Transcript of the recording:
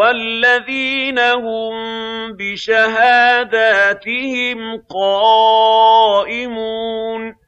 وَالَّذِينَ هُم بِشَهَادَاتِهِمْ قَائِمُونَ